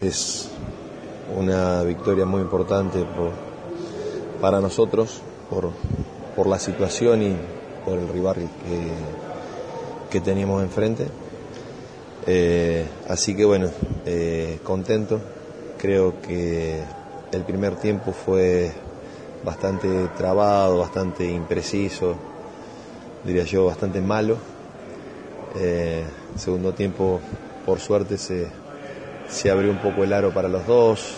Es una victoria muy importante para nosotros, por, la situación y por el rival que, que teníamos enfrente. Eh, así que bueno, eh, contento. Creo que el primer tiempo fue bastante trabado, bastante impreciso, diría yo, bastante malo. Eh, segundo tiempo, por suerte, se, se abrió un poco el aro para los dos,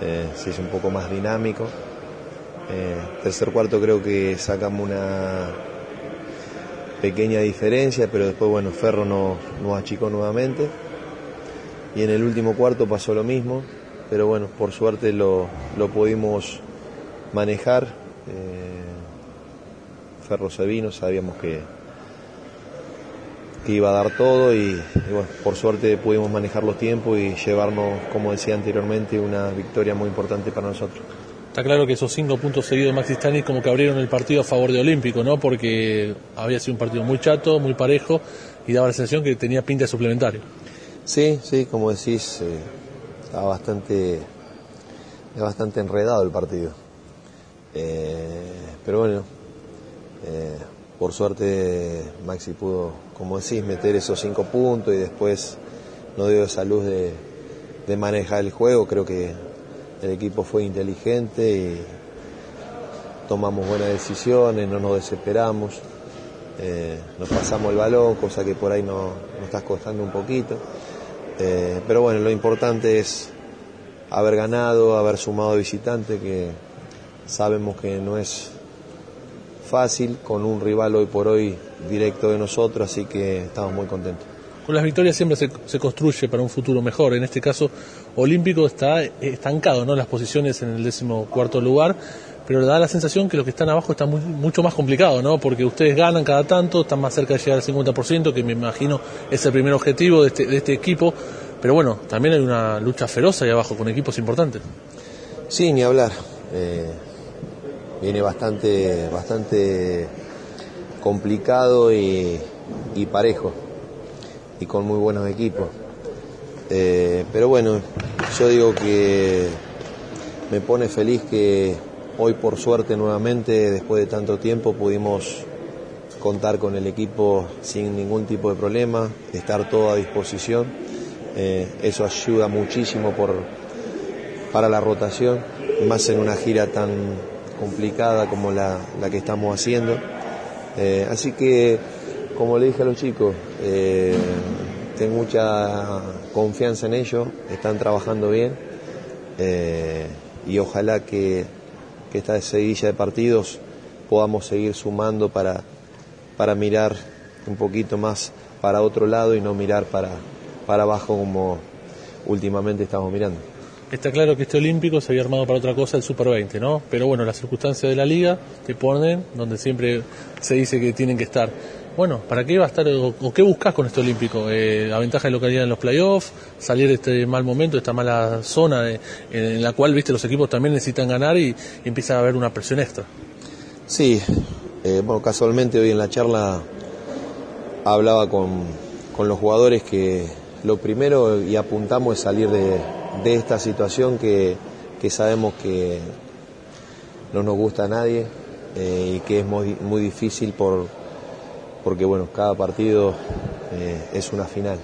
eh, se hizo un poco más dinámico. Eh, tercer cuarto creo que sacamos una pequeña diferencia, pero después bueno, Ferro nos, achicó nuevamente. Y en el último cuarto pasó lo mismo, pero bueno, por suerte lo, pudimos manejar. Eh, Ferro se vino, sabíamos que, que iba a dar todo y, bueno, por suerte pudimos manejar los tiempos y llevarnos, como decía anteriormente, una victoria muy importante para nosotros. Está claro que esos cinco puntos seguidos de Maxi Stanis como que abrieron el partido a favor de Olímpico, ¿no? Porque había sido un partido muy chato, muy parejo y daba la sensación que tenía pinta de suplementario. Sí, sí, como decís, eh, estaba bastante, bastante enredado el partido. Eh, pero bueno, eh, por suerte Maxi pudo, como decís, meter esos cinco puntos y después no dio esa luz de, manejar el juego. Creo que el equipo fue inteligente y tomamos buenas decisiones, no nos desesperamos, eh, nos pasamos el balón, cosa que por ahí nos, nos está costando un poquito. Eh, pero bueno, lo importante es haber ganado, haber sumado visitante, que sabemos que no es fácil con un rival hoy por hoy directo de nosotros, así que estamos muy contentos. Con las victorias siempre se, construye para un futuro mejor. En este caso, Olímpico está estancado ¿no? las posiciones en el décimo cuarto lugar, pero da la sensación que los que están abajo están mucho más complicados, ¿no? porque ustedes ganan cada tanto, están más cerca de llegar al 50%, que me imagino es el primer objetivo de este, de este equipo. Pero bueno, también hay una lucha feroz ahí abajo con equipos importantes. Sí, ni hablar. Eh, viene bastante, bastante complicado y, parejo y con muy buenos equipos. Eh, pero bueno, yo digo que me pone feliz que hoy por suerte nuevamente, después de tanto tiempo, pudimos contar con el equipo sin ningún tipo de problema, estar todo a disposición. Eh, eso ayuda muchísimo por, para la rotación, más en una gira tan, complicada como la, que estamos haciendo. Eh, así que, como le dije a los chicos, eh, tengo mucha confianza en ellos, están trabajando bien eh, y ojalá que, esta seguidilla de partidos podamos seguir sumando para, para mirar un poquito más para otro lado y no mirar para, para abajo como últimamente estamos mirando. Está claro que este olímpico se había armado para otra cosa, el Super 20, ¿no? Pero bueno, las circunstancias de la liga te ponen donde siempre se dice que tienen que estar. Bueno, ¿para qué va a estar o, qué buscas con este olímpico? Eh, ¿La ventaja de localidad en los playoffs? ¿Salir de este mal momento, de esta mala zona en la cual, viste, los equipos también necesitan ganar y, empieza a haber una presión extra? Sí, eh, bueno, casualmente hoy en la charla hablaba con, con los jugadores que lo primero y apuntamos es salir de, de esta situación que, sabemos que no nos gusta a nadie eh, y que es muy, muy difícil por, porque bueno, cada partido eh, es una final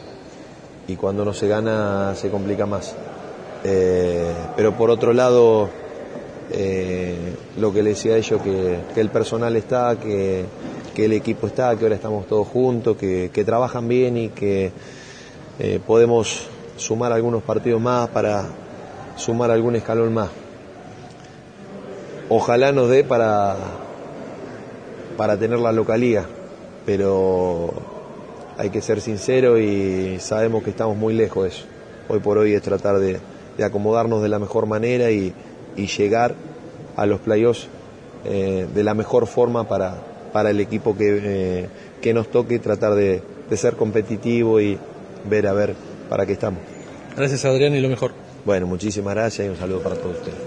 y cuando no se gana se complica más. Eh, pero por otro lado, lo que le decía a ellos, que, que el personal está, que, el equipo está, que ahora estamos todos juntos, que, que trabajan bien y que podemos sumar algunos partidos más, para sumar algún escalón más. Ojalá nos dé para, para tener la localía, pero hay que ser sincero y sabemos que estamos muy lejos de eso. Hoy por hoy es tratar de, acomodarnos de la mejor manera y, llegar a los playoffs eh, de la mejor forma para, para el equipo que, eh, que nos toque, tratar de, de ser competitivo y ver a ver para qué estamos. Gracias Adrián y lo mejor. Bueno, muchísimas gracias y un saludo para todos ustedes.